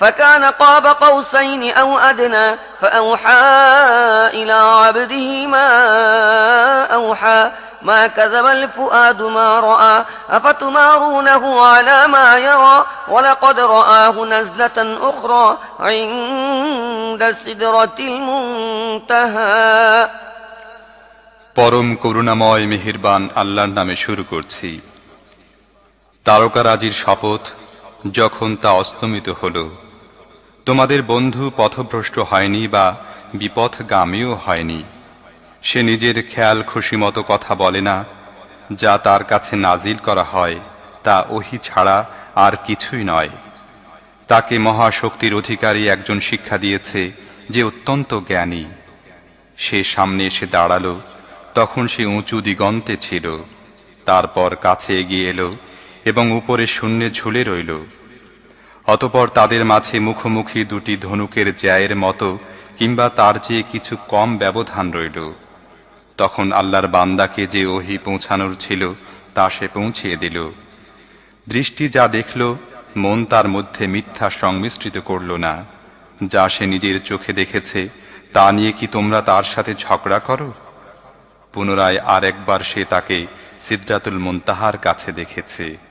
فكان قاب قوسين أو أدنى فأوحى إلى عبده ما أوحى ما كذب الفؤاد ما رأى أفتمارونه على ما يرى ولقد رآه نزلة أخرى عند سدرة المنتهى পরম করুণাময় মেহেরবান আল্লাহর নামে শুরু করছি তারকারাজির শপথ যখন তা অস্তমিত হল তোমাদের বন্ধু পথভ্রষ্ট হয়নি বা বিপথগামীও হয়নি। সে নিজের খেয়াল খুশি মতো কথা বলে না, যা তার কাছে নাজিল করা হয়, তা ওহি ছাড়া আর কিছুই নয়। তাকে মহাশক্তির অধিকারী একজন শিক্ষা দিয়েছে যে অত্যন্ত জ্ঞানী। সে সামনে এসে দাঁড়াল, তখন সে উঁচু দিগন্তে ছিল, তারপর কাছে এগিয়ে এলো এবং উপরে শূন্যে ঝুলে রইল। অতপর তাদের মাঝে মুখোমুখি দুটি ধনুকের জ্যায়ের মতো কিংবা তার চেয়ে কিছু কম ব্যবধান রইল। তখন আল্লাহর বান্দাকে যে ওহি পৌঁছানোর ছিল, তা সে পৌঁছিয়ে দিল। দৃষ্টি যা দেখল, মন তার মধ্যে মিথ্যা সংমিশ্রিত করল না। যা সে নিজের চোখে দেখেছে, তা নিয়ে কি তোমরা তার সাথে ঝগড়া করো? পুনরায় আর একবার সে তাকে সিদ্রাতুল মুনতাহার কাছে দেখেছে।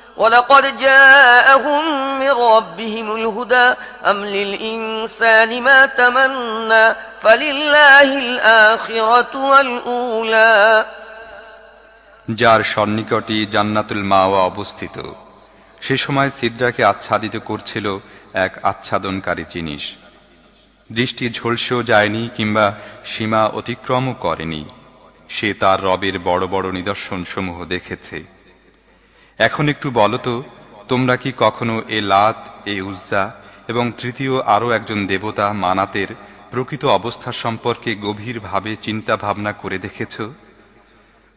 ولقد جاءهم من ربهم الهدى أم للإنسان ما تمنى فلله الآخرة والأولى যার সন্নিকটে জান্নাতুল মাওয়া অবস্থিত সে সময় সিদ্রাকে আচ্ছাদিত করছিল এক আচ্ছাদনকারী জিনিস দৃষ্টি ঝলসেও যায়নি কিংবা সীমা অতিক্রমও করেনি সে তার রবের বড় বড় নিদর্শন সমূহ দেখেছে এখন একটু বলো তো, তোমরা কি কখনো এ লাত, এ উজ্জা এবং তৃতীয় আরও একজন দেবতা মানাতের প্রকৃত অবস্থা সম্পর্কে গভীরভাবে চিন্তা ভাবনা করে দেখেছ?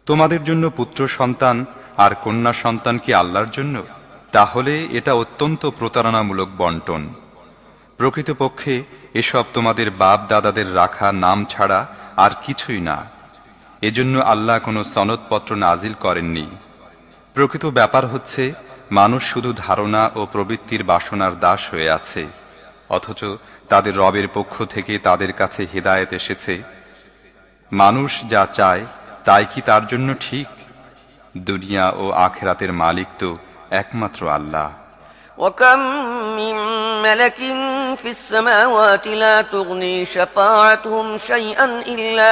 তোমাদের জন্য পুত্র সন্তান আর কন্যা সন্তান কি আল্লাহর জন্য? তাহলে এটা অত্যন্ত প্রতারণামূলক বন্টন। প্রকৃতপক্ষে এসব তোমাদের বাপ দাদাদের রাখা নাম ছাড়া আর কিছুই না। এজন্য আল্লাহ কোনো সনদপত্র নাজিল করেননি। প্রকৃত ব্যাপার হচ্ছে মানুষ শুধু ধারণা ও প্রবৃত্তির বাসনার দাস হয়ে আছে অথচ তাদের রবের পক্ষ থেকে তাদের কাছে হেদায়েত এসেছে মানুষ যা চায় তাই কি তার জন্য ঠিক দুনিয়া ও আখেরাতের মালিক তো একমাত্র আল্লাহ وكم من ملك في السماوات لا تغني شفاعتهم شيئا إلا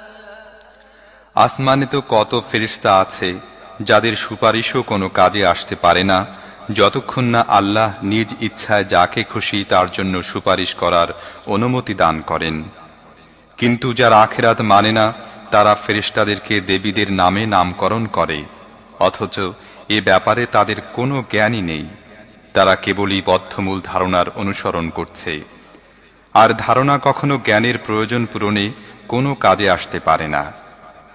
আসমানে তো কত ফেরিস্তা আছে, যাদের সুপারিশও কোনো কাজে আসতে পারে না, যতক্ষণ না আল্লাহ নিজ ইচ্ছায় যাকে খুশি তার জন্য সুপারিশ করার অনুমতি দান করেন। কিন্তু যারা আখেরাত মানে না, তারা ফেরিস্তাদেরকে দেবীদের নামে নামকরণ করে, অথচ এ ব্যাপারে তাদের কোনো জ্ঞানই নেই। তারা কেবলই বদ্ধমূল ধারণার অনুসরণ করছে। আর ধারণা কখনো জ্ঞানের প্রয়োজন পূরণে কোনো কাজে আসতে পারে না।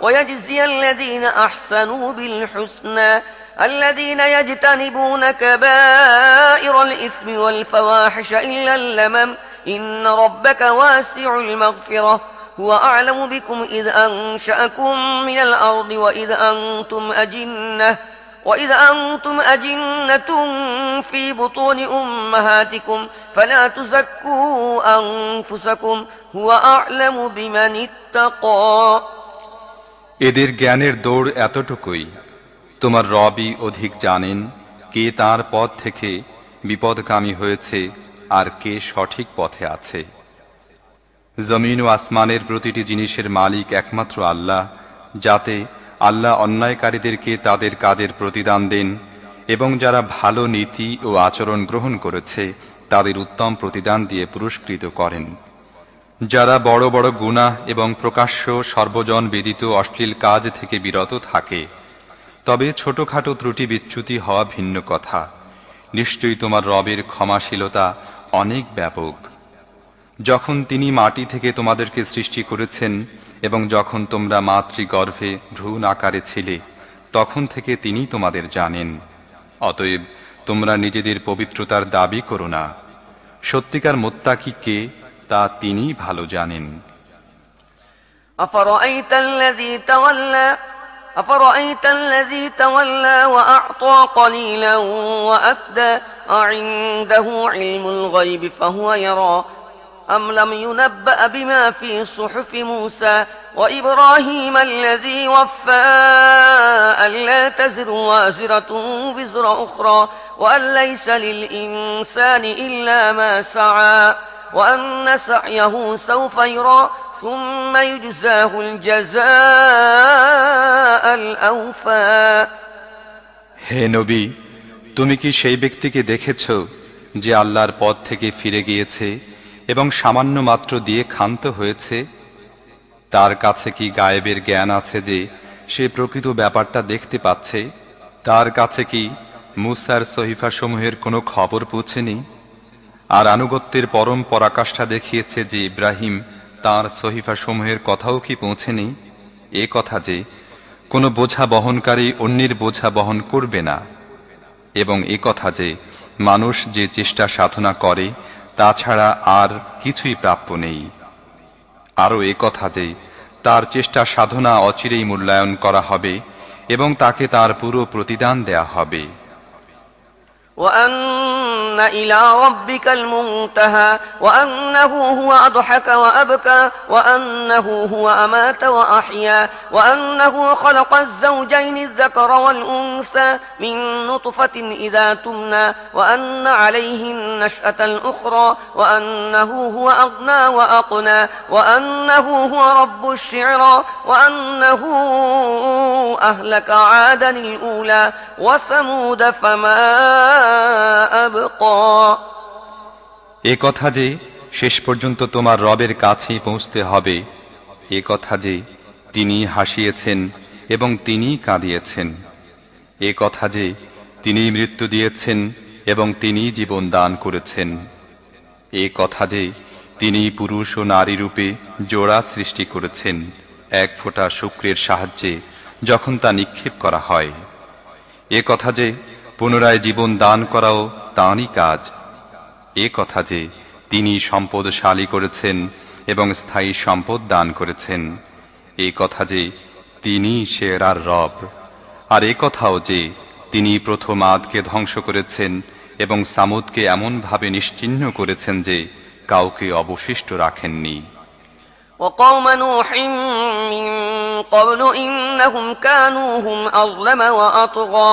ويجزي الذين أحسنوا بالحسنى الذين يجتنبون كبائر الإثم والفواحش إلا اللمم. إن ربك واسع المغفرة. هو أعلم بكم إذ أنشأكم من الأرض وإذ أنتم أجنة. وإذ أنتم أجنة في بطون أمهاتكم. فلا تزكوا أنفسكم. هو أعلم بمن اتقى. এদের জ্ঞানের দৌড় এতটুকুই। তোমার রবই অধিক জানেন কে তার পথ থেকে বিপদকামী হয়েছে আর কে সঠিক পথে আছে। জমিন ও আসমানের প্রতিটি জিনিসের মালিক একমাত্র আল্লাহ, যাতে আল্লাহ অন্যায়কারীদেরকে তাদের কাজের প্রতিদান দেন এবং যারা ভালো নীতি ও আচরণ গ্রহণ করেছে, তাদের উত্তম প্রতিদান দিয়ে পুরস্কৃত করেন। যারা বড় বড় গুনাহ এবং প্রকাশ্য সর্বজন বেদিত অশ্লীল কাজ থেকে বিরত থাকে। তবে ছোটখাটো ত্রুটি বিচ্যুতি হওয়া ভিন্ন কথা। নিশ্চয়ই তোমার রবের ক্ষমাশীলতা অনেক ব্যাপক। যখন তিনি মাটি থেকে তোমাদেরকে সৃষ্টি করেছেন এবং যখন তোমরা মাতৃগর্ভে ভ্রূণ আকারে ছিলে, তখন থেকে তিনি তোমাদের জানেন। অতএব তোমরা নিজেদের পবিত্রতার দাবি করো না। সত্যিকার মোত্তাকি কে তা তিনিই ভালো জানেন أفرأيت الذي تولى أفرأيت الذي تولى وأعطى قليلا وأكدى أعنده علم الغيب فهو يرى أم لم ينبأ بما في صحف موسى وإبراهيم الذي وفى ألا تزر وازرة وزر أخرى وأن ليس للإنسان إلا ما سعى وأن سعيه سوف يرى ثم يجزاه الجزاء الأوفى হে নবী তুমি কি সেই ব্যক্তিকে দেখেছ যে আল্লাহর পথ থেকে ফিরে গিয়েছে এবং সামান্য মাত্র দিয়ে ক্ষান্ত হয়েছে তার কাছে কি গায়েবের জ্ঞান আছে যে সে প্রকৃত ব্যাপারটা দেখতে পাচ্ছে তার কাছে কি মুসার সহিফাসমূহের কোনো খবর পৌঁছেনি আর আনুগত্যের পরম পরাকাষ্ঠা দেখিয়েছে যে ইব্রাহিম তাঁর সহিফাসমূহের কথাও কি পৌঁছেনি? এ কথা যে, কোনো বোঝা বহনকারী অন্যের বোঝা বহন করবে না। এবং এ কথা যে, মানুষ যে চেষ্টা সাধনা করে তাছাড়া আর কিছুই প্রাপ্য নেই। আরও এ কথা যে, তার চেষ্টা সাধনা অচিরেই মূল্যায়ন করা হবে এবং তাকে তার পুরো প্রতিদান দেয়া হবে। وأن إلى ربك المنتهى وأنه هو أضحك وأبكى وأنه هو أمات وأحيا وأنه خلق الزوجين الذكر والأنثى من نطفة إذا تمنى وأن عليه النشأة الأخرى وأنه هو أغنى وأقنى وأنه هو رب الشعرى وأنه أهلك عادا الأولى وثمود فما এ কথা যে শেষ পর্যন্ত তোমার রবের কাছেই পৌঁছতে হবে, এ কথা যে তিনি হাসিয়েছেন এবং তিনি কাঁদিয়েছেন, এ কথা যে তিনি মৃত্যু দিয়েছেন এবং তিনি জীবন দান করেছেন, এ কথা যে তিনি পুরুষ ও নারী রূপে জোড়া সৃষ্টি করেছেন এক ফোঁটা শুক্রের সাহায্যে যখন তা নিক্ষেপ করা হয়, এ কথা যে পুনরায় জীবন দান করাও তাঁরই কাজ। এ কথা যে তিনি সম্পদশালী করেছেন এবং স্থায়ী সম্পদ দান করেছেন, এ কথা যে তিনি সেরার রব। আর এ কথাও যে তিনি প্রথম আদকে ধ্বংস করেছেন এবং সামুদকে এমনভাবে নিশ্চিহ্ন করেছেন যে কাউকে অবশিষ্ট রাখেননি। وقوم نوح من قبل إنهم كانوا هم أظلم وأطغى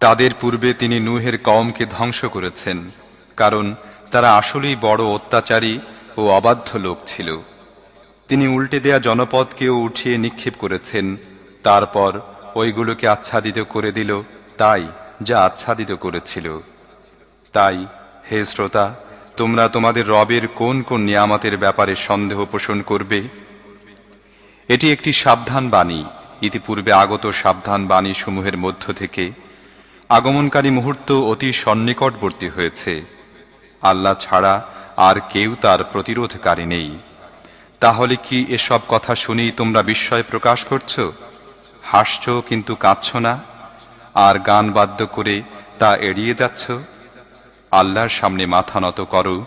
তাদের পূর্বে তিনি নুহের কওমকে ধ্বংস করেছেন, কারণ তারা আসলেই বড় অত্যাচারী ও অবাধ্য লোক ছিল। তিনি উল্টে দেয়া জনপদকেও উঠিয়ে নিক্ষেপ করেছেন। তারপর ওইগুলোকে আচ্ছাদিত করে দিল তাই যা আচ্ছাদিত করেছিল। তাই, হে শ্রোতা, তোমরা তোমাদের রবের কোন কোন নিয়ামতের ব্যাপারে সন্দেহ পোষণ করবে? এটি একটি সাবধান বাণী। ইতিপূর্বে আগত সাবধান বাণী সমূহের মধ্য থেকে আগমনকারী মুহূর্ত অতি সন্নিকটবর্তী হয়েছে। আল্লাহ ছাড়া আর কেউ তার প্রতিরোধকারী নেই। তাহলে কি এসব কথা শুনি তোমরা বিস্ময় প্রকাশ করছ? হাসছ কিন্তু কাঁদছ না? আর গান বাদ্য করে তা এড়িয়ে যাচ্ছ? আল্লাহর সামনে মাথা নত করো